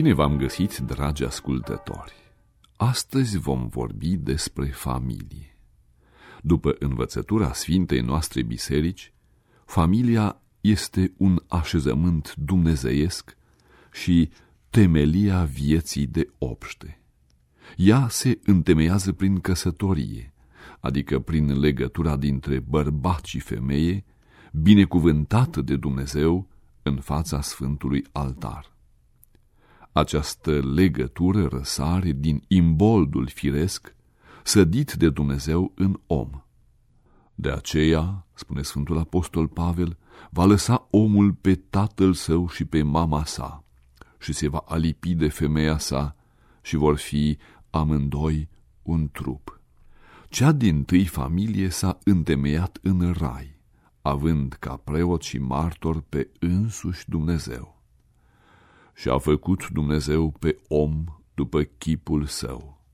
Bine v-am găsit, dragi ascultători! Astăzi vom vorbi despre familie. După învățătura Sfintei noastre biserici, familia este un așezământ dumnezeiesc și temelia vieții de obște. Ea se întemeiază prin căsătorie, adică prin legătura dintre bărbat și femeie, binecuvântată de Dumnezeu în fața Sfântului Altar. Această legătură răsare din imboldul firesc, sădit de Dumnezeu în om. De aceea, spune Sfântul Apostol Pavel, va lăsa omul pe tatăl său și pe mama sa și se va alipi de femeia sa și vor fi amândoi un trup. Cea din tâi familie s-a întemeiat în rai, având ca preot și martor pe însuși Dumnezeu și a făcut Dumnezeu pe om după chipul său.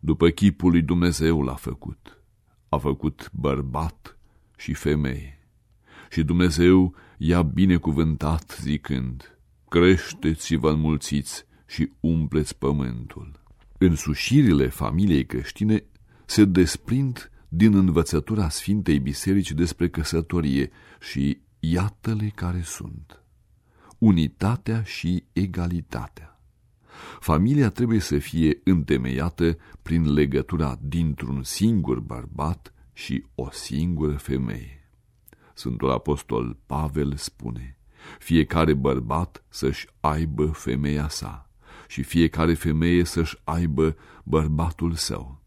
După chipul lui Dumnezeu l-a făcut. A făcut bărbat și femeie. Și Dumnezeu i-a binecuvântat zicând, creșteți-vă înmulțiți și umpleți pământul. Însușirile familiei creștine se desprind din învățătura Sfintei Biserici despre căsătorie și iată-le care sunt unitatea și egalitatea. Familia trebuie să fie întemeiată prin legătura dintr-un singur bărbat și o singură femeie. Sfântul Apostol Pavel spune, fiecare bărbat să-și aibă femeia sa și fiecare femeie să-și aibă bărbatul său.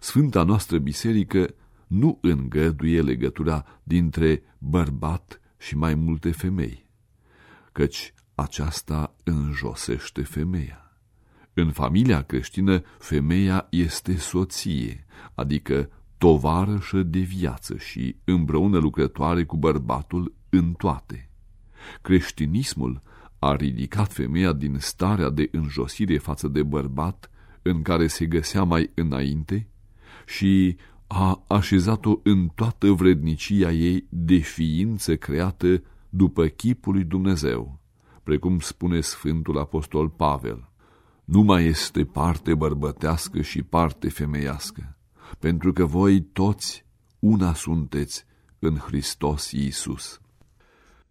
Sfânta noastră biserică nu îngăduie legătura dintre bărbat și mai multe femei căci aceasta înjosește femeia. În familia creștină, femeia este soție, adică tovarășă de viață și împreună lucrătoare cu bărbatul în toate. Creștinismul a ridicat femeia din starea de înjosire față de bărbat în care se găsea mai înainte și a așezat-o în toată vrednicia ei de ființă creată după chipul lui Dumnezeu, precum spune Sfântul Apostol Pavel. Nu mai este parte bărbătească și parte femeiască, pentru că voi toți una sunteți în Hristos Iisus.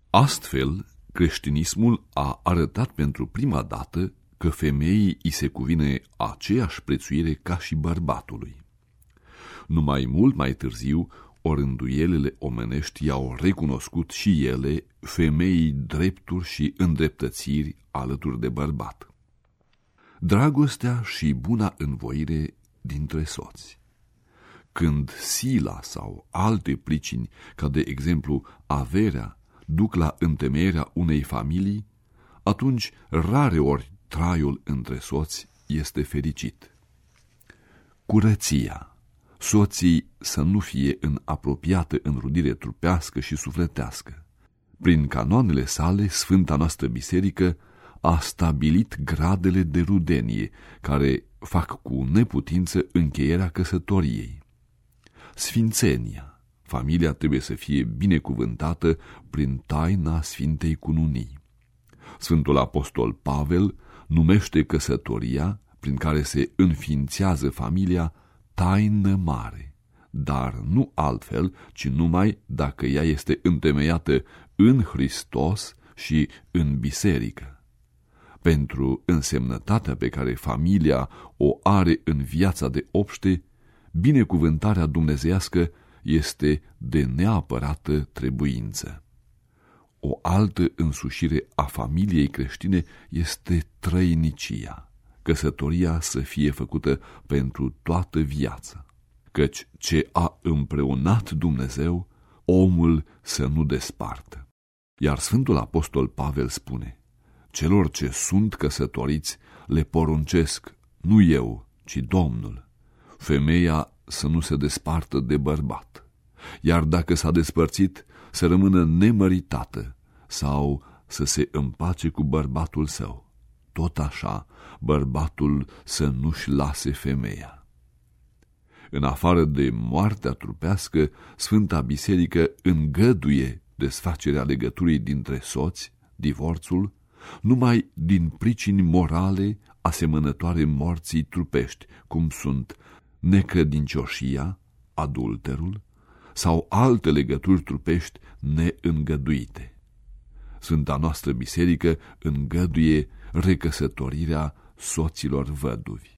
Astfel, creștinismul a arătat pentru prima dată că femeii îi se cuvine aceeași prețuire ca și bărbatului. Numai mult mai târziu, orânduielele omenești i-au recunoscut și ele femeii drepturi și îndreptățiri alături de bărbat. Dragostea și buna învoire dintre soți. Când sila sau alte pricini, ca de exemplu averea, duc la întemeierea unei familii, atunci rare ori traiul între soți este fericit. Curăția soții să nu fie în apropiată înrudire trupească și sufletească. Prin canoanele sale, Sfânta noastră biserică a stabilit gradele de rudenie, care fac cu neputință încheierea căsătoriei. Sfințenia. Familia trebuie să fie binecuvântată prin taina Sfintei Cununii. Sfântul Apostol Pavel numește căsătoria, prin care se înființează familia, taină mare, dar nu altfel, ci numai dacă ea este întemeiată în Hristos și în biserică. Pentru însemnătatea pe care familia o are în viața de obște, binecuvântarea dumnezeiască este de neapărată trebuință. O altă însușire a familiei creștine este trăinicia căsătoria să fie făcută pentru toată viața, căci ce a împreunat Dumnezeu, omul să nu despartă. Iar Sfântul Apostol Pavel spune, celor ce sunt căsătoriți le poruncesc, nu eu, ci Domnul, femeia să nu se despartă de bărbat, iar dacă s-a despărțit, să rămână nemăritată sau să se împace cu bărbatul său tot așa bărbatul să nu-și lase femeia. În afară de moartea trupească, Sfânta Biserică îngăduie desfacerea legăturii dintre soți, divorțul, numai din pricini morale asemănătoare morții trupești, cum sunt necredincioșia, adulterul sau alte legături trupești neîngăduite. Sfânta noastră biserică îngăduie recăsătorirea soților văduvi.